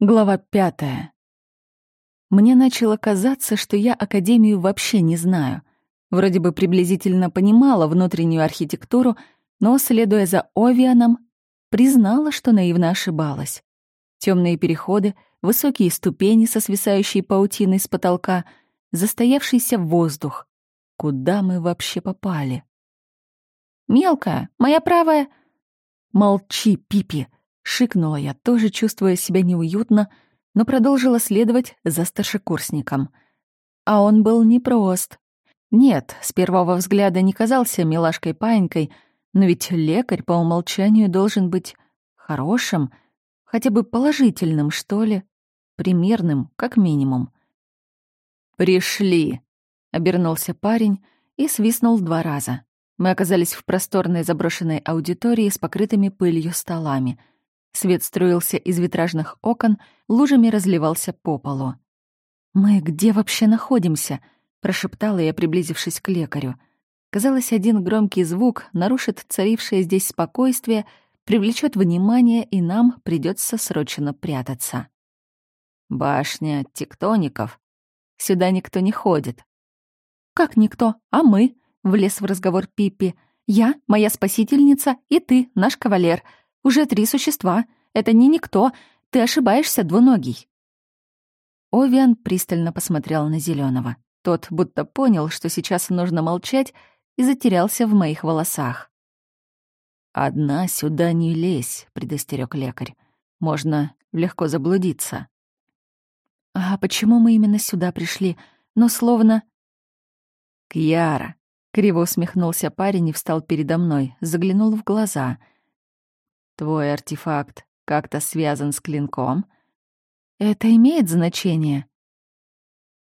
Глава пятая. Мне начало казаться, что я Академию вообще не знаю. Вроде бы приблизительно понимала внутреннюю архитектуру, но, следуя за Овианом, признала, что наивно ошибалась. Темные переходы, высокие ступени со свисающей паутиной с потолка, застоявшийся воздух. Куда мы вообще попали? «Мелкая, моя правая...» «Молчи, Пипи!» Шикнула я, тоже чувствуя себя неуютно, но продолжила следовать за старшекурсником. А он был непрост. Нет, с первого взгляда не казался милашкой-паинькой, но ведь лекарь по умолчанию должен быть хорошим, хотя бы положительным, что ли, примерным, как минимум. «Пришли!» — обернулся парень и свистнул два раза. Мы оказались в просторной заброшенной аудитории с покрытыми пылью столами — Свет струился из витражных окон, лужами разливался по полу. «Мы где вообще находимся?» — прошептала я, приблизившись к лекарю. Казалось, один громкий звук нарушит царившее здесь спокойствие, привлечет внимание, и нам придется срочно прятаться. «Башня тектоников. Сюда никто не ходит». «Как никто? А мы?» — влез в разговор Пиппи. «Я, моя спасительница, и ты, наш кавалер. Уже три существа. Это не никто. Ты ошибаешься, двуногий». Овиан пристально посмотрел на зеленого. Тот будто понял, что сейчас нужно молчать, и затерялся в моих волосах. «Одна сюда не лезь», — предостерег лекарь. «Можно легко заблудиться». «А почему мы именно сюда пришли? Ну, словно...» «Кьяра», — криво усмехнулся парень и встал передо мной, заглянул в глаза — Твой артефакт как-то связан с клинком? Это имеет значение?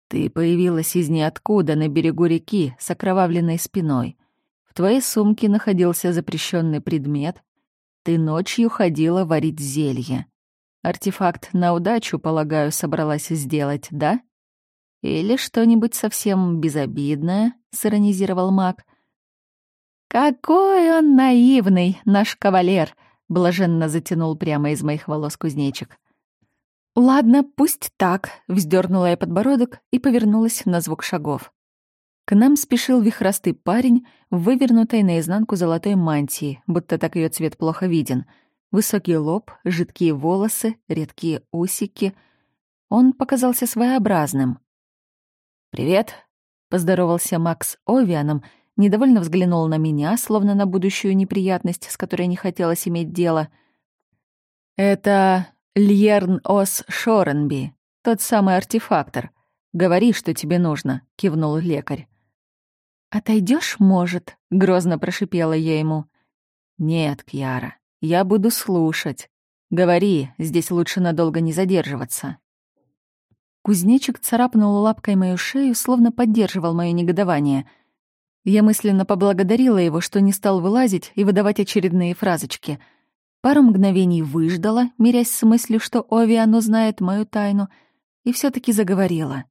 Ты появилась из ниоткуда на берегу реки с окровавленной спиной. В твоей сумке находился запрещенный предмет. Ты ночью ходила варить зелье. Артефакт на удачу, полагаю, собралась сделать, да? Или что-нибудь совсем безобидное, сиронизировал маг. Какой он наивный, наш кавалер! — блаженно затянул прямо из моих волос кузнечик. «Ладно, пусть так», — вздернула я подбородок и повернулась на звук шагов. К нам спешил вихрастый парень в вывернутой наизнанку золотой мантии, будто так ее цвет плохо виден. Высокий лоб, жидкие волосы, редкие усики. Он показался своеобразным. «Привет», — поздоровался Макс Овианом недовольно взглянул на меня, словно на будущую неприятность, с которой не хотелось иметь дело. «Это Льерн Ос Шоренби, тот самый артефактор. Говори, что тебе нужно», — кивнул лекарь. Отойдешь, может?» — грозно прошипела я ему. «Нет, Кьяра, я буду слушать. Говори, здесь лучше надолго не задерживаться». Кузнечик царапнул лапкой мою шею, словно поддерживал моё негодование — я мысленно поблагодарила его, что не стал вылазить и выдавать очередные фразочки. Пару мгновений выждала, мирясь с мыслью, что Овиан узнает мою тайну, и все таки заговорила.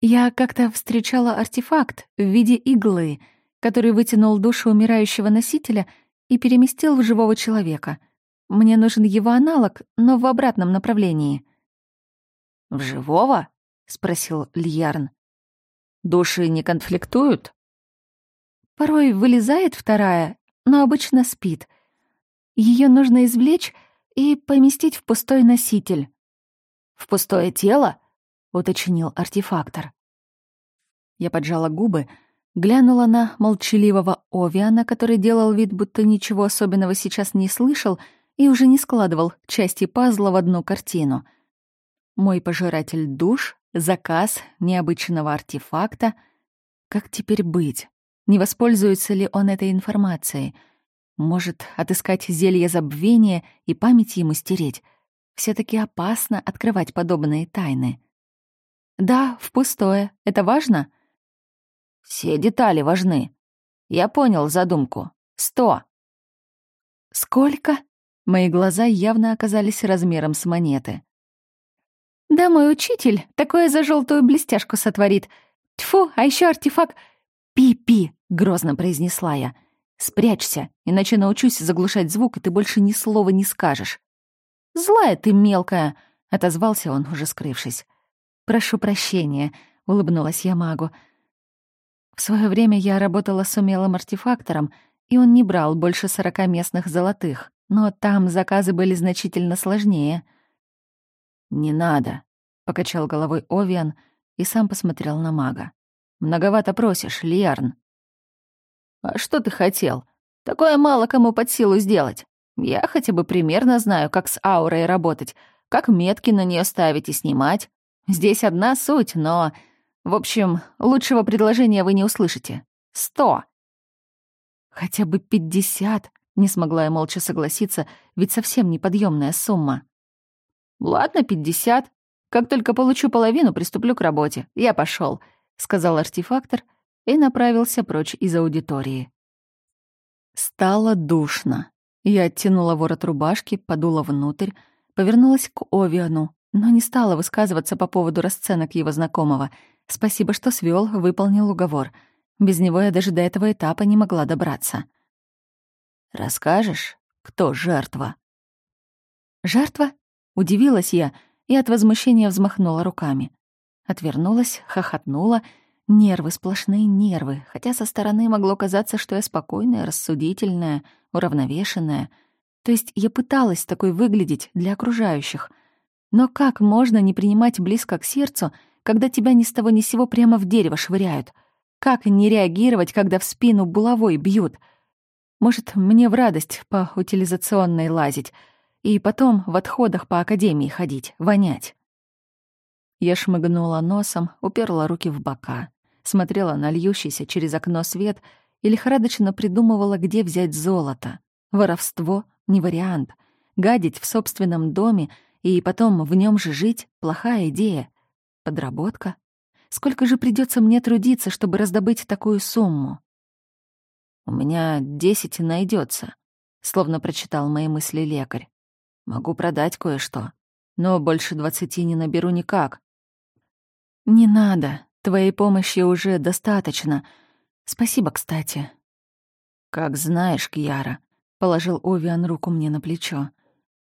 Я как-то встречала артефакт в виде иглы, который вытянул душу умирающего носителя и переместил в живого человека. Мне нужен его аналог, но в обратном направлении. «В живого?» — спросил Льярн. «Души не конфликтуют?» Порой вылезает вторая, но обычно спит. Ее нужно извлечь и поместить в пустой носитель. «В пустое тело?» — уточнил артефактор. Я поджала губы, глянула на молчаливого Овиана, который делал вид, будто ничего особенного сейчас не слышал и уже не складывал части пазла в одну картину. Мой пожиратель душ, заказ необычного артефакта. Как теперь быть? Не воспользуется ли он этой информацией? Может, отыскать зелье забвения и память ему стереть? все таки опасно открывать подобные тайны. Да, в пустое. Это важно? Все детали важны. Я понял задумку. Сто. Сколько? Мои глаза явно оказались размером с монеты. Да мой учитель такое за желтую блестяшку сотворит. Тьфу, а еще артефакт «Пи-пи!» — грозно произнесла я. «Спрячься, иначе научусь заглушать звук, и ты больше ни слова не скажешь». «Злая ты мелкая!» — отозвался он, уже скрывшись. «Прошу прощения», — улыбнулась я магу. В свое время я работала с умелым артефактором, и он не брал больше сорока местных золотых, но там заказы были значительно сложнее. «Не надо», — покачал головой Овиан и сам посмотрел на мага. «Многовато просишь, Лиарн». «А что ты хотел? Такое мало кому под силу сделать. Я хотя бы примерно знаю, как с аурой работать, как метки на нее ставить и снимать. Здесь одна суть, но... В общем, лучшего предложения вы не услышите. Сто!» «Хотя бы пятьдесят!» — не смогла я молча согласиться, ведь совсем неподъемная сумма. «Ладно, пятьдесят. Как только получу половину, приступлю к работе. Я пошел, сказал артефактор и направился прочь из аудитории. Стало душно. Я оттянула ворот рубашки, подула внутрь, повернулась к Овиану, но не стала высказываться по поводу расценок его знакомого. Спасибо, что свел, выполнил уговор. Без него я даже до этого этапа не могла добраться. «Расскажешь, кто жертва?» «Жертва?» — удивилась я и от возмущения взмахнула руками. Отвернулась, хохотнула. Нервы, сплошные нервы, хотя со стороны могло казаться, что я спокойная, рассудительная, уравновешенная. То есть я пыталась такой выглядеть для окружающих. Но как можно не принимать близко к сердцу, когда тебя ни с того ни сего прямо в дерево швыряют? Как не реагировать, когда в спину булавой бьют? Может, мне в радость по утилизационной лазить — и потом в отходах по академии ходить, вонять. Я шмыгнула носом, уперла руки в бока, смотрела на льющийся через окно свет и лихорадочно придумывала, где взять золото. Воровство — не вариант. Гадить в собственном доме и потом в нем же жить — плохая идея. Подработка? Сколько же придется мне трудиться, чтобы раздобыть такую сумму? «У меня десять найдется, словно прочитал мои мысли лекарь. Могу продать кое-что, но больше двадцати не наберу никак. Не надо, твоей помощи уже достаточно. Спасибо, кстати. Как знаешь, Кьяра, положил Овиан руку мне на плечо.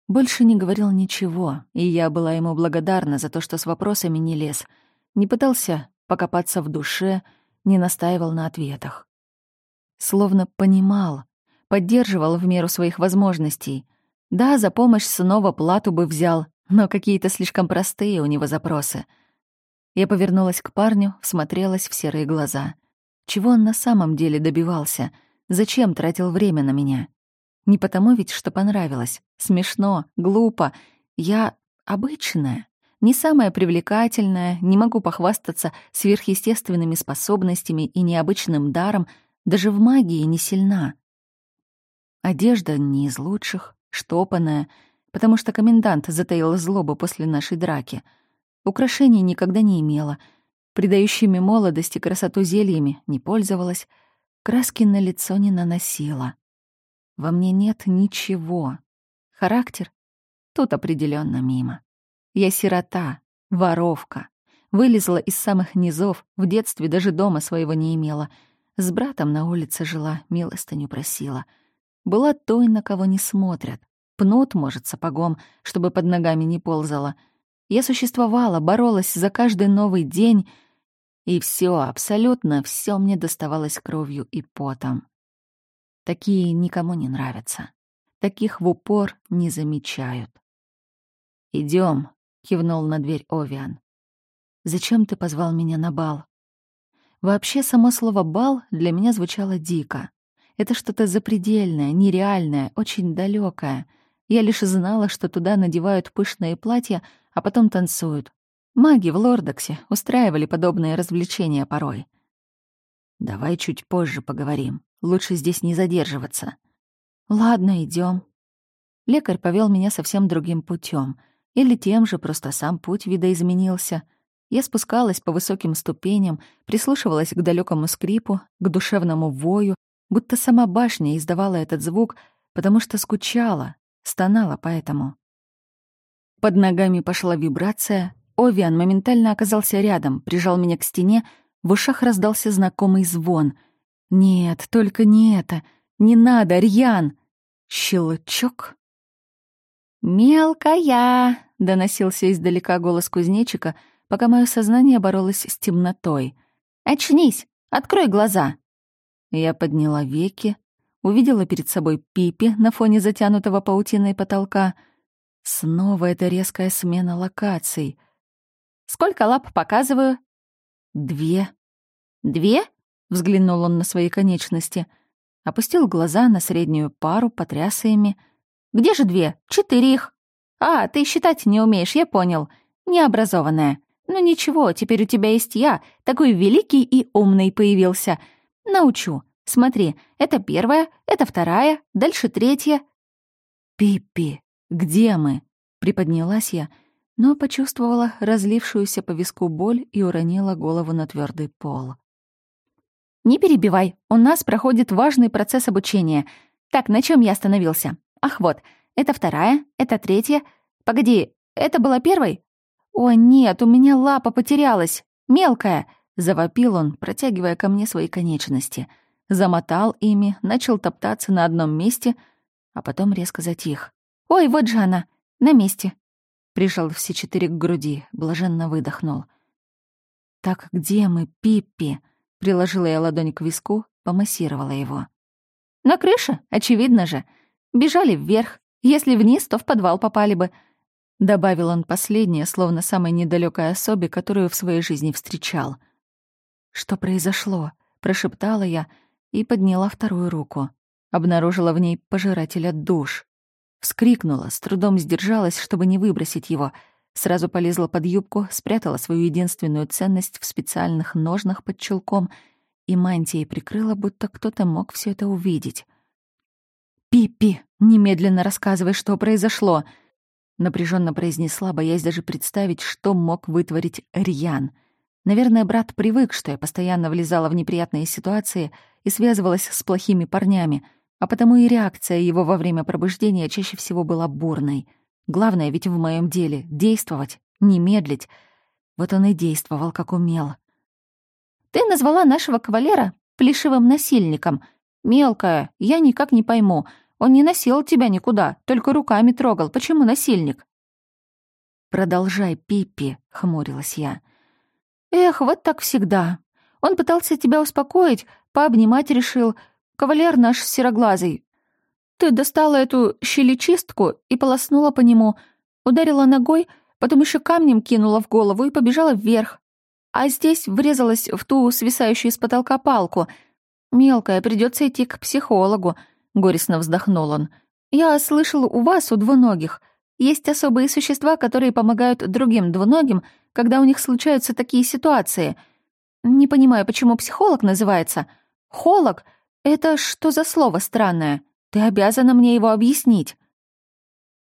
Больше не говорил ничего, и я была ему благодарна за то, что с вопросами не лез, не пытался покопаться в душе, не настаивал на ответах. Словно понимал, поддерживал в меру своих возможностей — да, за помощь снова плату бы взял, но какие-то слишком простые у него запросы. Я повернулась к парню, всмотрелась в серые глаза. Чего он на самом деле добивался? Зачем тратил время на меня? Не потому ведь, что понравилось. Смешно, глупо. Я обычная, не самая привлекательная, не могу похвастаться сверхъестественными способностями и необычным даром, даже в магии не сильна. Одежда не из лучших, штопанная, потому что комендант затаил злобу после нашей драки. Украшений никогда не имела, придающими молодости красоту зельями не пользовалась, краски на лицо не наносила. Во мне нет ничего. Характер? Тут определенно мимо. Я сирота, воровка. Вылезла из самых низов, в детстве даже дома своего не имела. С братом на улице жила, милостыню просила — была той, на кого не смотрят. Пнут, может, сапогом, чтобы под ногами не ползала. Я существовала, боролась за каждый новый день, и все, абсолютно все мне доставалось кровью и потом. Такие никому не нравятся. Таких в упор не замечают. Идем, кивнул на дверь Овиан. «Зачем ты позвал меня на бал?» Вообще, само слово «бал» для меня звучало дико. Это что-то запредельное, нереальное, очень далекое. Я лишь знала, что туда надевают пышные платья, а потом танцуют. Маги в Лордоксе устраивали подобные развлечения порой. «Давай чуть позже поговорим. Лучше здесь не задерживаться». «Ладно, идем. Лекарь повел меня совсем другим путем, Или тем же, просто сам путь видоизменился. Я спускалась по высоким ступеням, прислушивалась к далекому скрипу, к душевному вою, будто сама башня издавала этот звук, потому что скучала, стонала поэтому. Под ногами пошла вибрация, Овиан моментально оказался рядом, прижал меня к стене, в ушах раздался знакомый звон. «Нет, только не это! Не надо, Рьян!» Щелчок. «Мелкая!» — доносился издалека голос кузнечика, пока мое сознание боролось с темнотой. «Очнись! Открой глаза!» Я подняла веки, увидела перед собой Пипи на фоне затянутого паутиной потолка. Снова эта резкая смена локаций. «Сколько лап показываю?» «Две». «Две?» — взглянул он на свои конечности. Опустил глаза на среднюю пару, потряс ими. «Где же две? Четыре их!» «А, ты считать не умеешь, я понял. Необразованная. Ну ничего, теперь у тебя есть я, такой великий и умный появился. Научу. Смотри, это первая, это вторая, дальше третья». «Пиппи, где мы?» — приподнялась я, но почувствовала разлившуюся по виску боль и уронила голову на твердый пол. «Не перебивай, у нас проходит важный процесс обучения. Так, на чем я остановился? Ах, вот, это вторая, это третья. Погоди, это была первой? О, нет, у меня лапа потерялась. Мелкая!» — завопил он, протягивая ко мне свои конечности. Замотал ими, начал топтаться на одном месте, а потом резко затих. «Ой, вот же она! На месте!» Прижал все четыре к груди, блаженно выдохнул. «Так где мы, Пиппи?» Приложила я ладонь к виску, помассировала его. «На крыше, очевидно же. Бежали вверх. Если вниз, то в подвал попали бы». Добавил он последнее, словно самой недалекой особе, которую в своей жизни встречал. «Что произошло?» — прошептала я и подняла вторую руку. Обнаружила в ней пожирателя душ. Вскрикнула, с трудом сдержалась, чтобы не выбросить его — Сразу полезла под юбку, спрятала свою единственную ценность в специальных ножнах под чулком и мантией прикрыла, будто кто-то мог все это увидеть. «Пиппи, немедленно рассказывай, что произошло!» Напряженно произнесла, боясь даже представить, что мог вытворить Рьян. Наверное, брат привык, что я постоянно влезала в неприятные ситуации и связывалась с плохими парнями, а потому и реакция его во время пробуждения чаще всего была бурной — Главное ведь в моем деле — действовать, не медлить. Вот он и действовал, как умел. «Ты назвала нашего кавалера плешивым насильником. Мелкая, я никак не пойму. Он не носил тебя никуда, только руками трогал. Почему насильник?» «Продолжай, Пиппи», — хмурилась я. «Эх, вот так всегда. Он пытался тебя успокоить, пообнимать решил. Кавалер наш сероглазый, ты достала эту щелечистку и полоснула по нему, ударила ногой, потом еще камнем кинула в голову и побежала вверх. А здесь врезалась в ту свисающую с потолка палку. «Мелкая, придется идти к психологу», — горестно вздохнул он. «Я слышал, у вас, у двуногих, есть особые существа, которые помогают другим двуногим, когда у них случаются такие ситуации. Не понимаю, почему психолог называется. Холог — это что за слово странное?» Ты обязана мне его объяснить».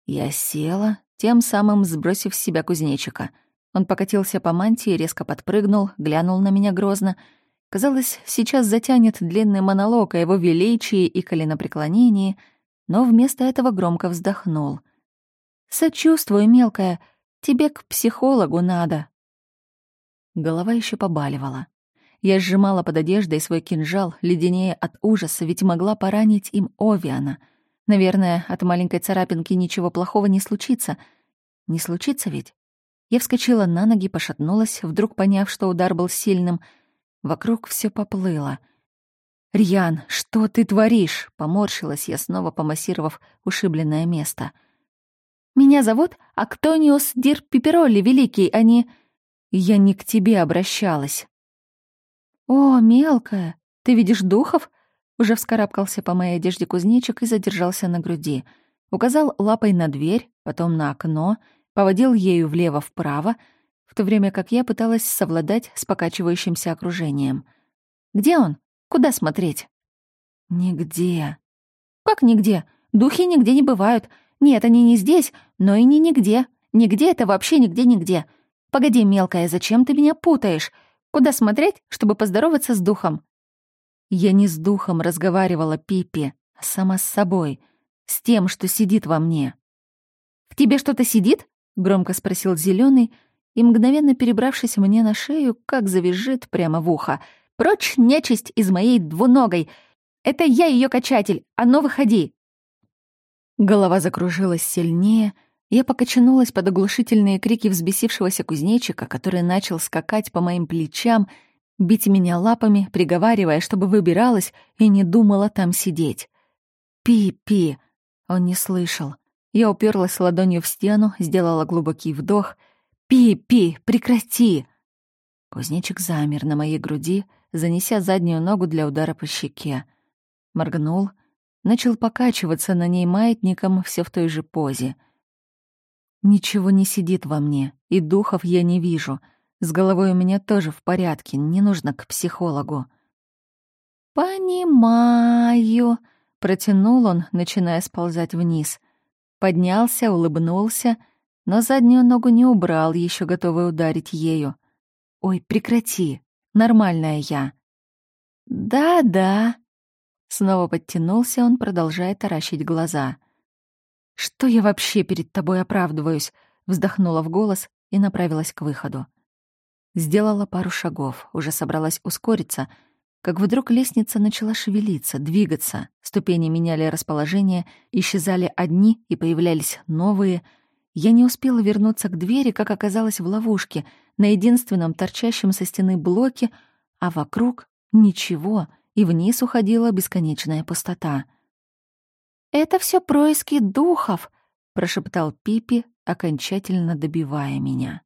Я села, тем самым сбросив с себя кузнечика. Он покатился по мантии, резко подпрыгнул, глянул на меня грозно. Казалось, сейчас затянет длинный монолог о его величии и коленопреклонении, но вместо этого громко вздохнул. «Сочувствую, мелкая, тебе к психологу надо». Голова еще побаливала. Я сжимала под одеждой свой кинжал, леденее от ужаса, ведь могла поранить им Овиана. Наверное, от маленькой царапинки ничего плохого не случится. Не случится ведь? Я вскочила на ноги, пошатнулась, вдруг поняв, что удар был сильным. Вокруг все поплыло. «Рьян, что ты творишь?» — поморщилась я, снова помассировав ушибленное место. «Меня зовут Актониус Дир Пиперолли Великий, а не...» «Я не к тебе обращалась», «О, мелкая, ты видишь духов?» Уже вскарабкался по моей одежде кузнечик и задержался на груди. Указал лапой на дверь, потом на окно, поводил ею влево-вправо, в то время как я пыталась совладать с покачивающимся окружением. «Где он? Куда смотреть?» «Нигде». «Как нигде? Духи нигде не бывают. Нет, они не здесь, но и не нигде. Нигде — это вообще нигде-нигде. Погоди, мелкая, зачем ты меня путаешь? Куда смотреть, чтобы поздороваться с духом? Я не с духом разговаривала, Пипи, а сама с собой, с тем, что сидит во мне. «В тебе что-то сидит?» — громко спросил зеленый, и, мгновенно перебравшись мне на шею, как завизжит прямо в ухо. «Прочь, нечисть из моей двуногой! Это я ее качатель, а ну выходи!» Голова закружилась сильнее, Я покачнулась под оглушительные крики взбесившегося кузнечика, который начал скакать по моим плечам, бить меня лапами, приговаривая, чтобы выбиралась и не думала там сидеть. «Пи-пи!» Он не слышал. Я уперлась ладонью в стену, сделала глубокий вдох. «Пи-пи! Прекрати!» Кузнечик замер на моей груди, занеся заднюю ногу для удара по щеке. Моргнул, начал покачиваться на ней маятником все в той же позе — Ничего не сидит во мне, и духов я не вижу. С головой у меня тоже в порядке, не нужно к психологу. «Понимаю», — протянул он, начиная сползать вниз. Поднялся, улыбнулся, но заднюю ногу не убрал, еще готовый ударить ею. «Ой, прекрати, нормальная я». «Да-да», — снова подтянулся он, продолжая таращить глаза — «Что я вообще перед тобой оправдываюсь?» Вздохнула в голос и направилась к выходу. Сделала пару шагов, уже собралась ускориться, как вдруг лестница начала шевелиться, двигаться. Ступени меняли расположение, исчезали одни и появлялись новые. Я не успела вернуться к двери, как оказалась в ловушке, на единственном торчащем со стены блоке, а вокруг — ничего, и вниз уходила бесконечная пустота — «Это все происки духов», — прошептал Пипи, окончательно добивая меня.